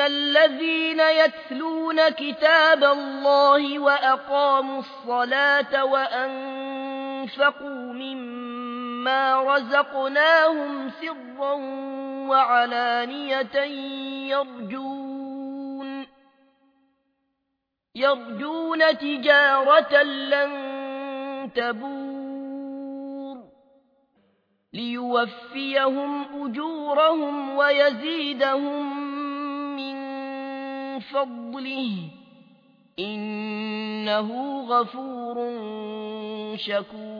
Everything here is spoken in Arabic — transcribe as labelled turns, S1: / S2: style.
S1: الذين يتلون كتاب الله وأقاموا الصلاة وأنفقوا مما رزقناهم سرا وعلانية يرجون يرجون تجارة لن تبور ليوفيهم أجورهم ويزيدهم فضله إنه غفور شكور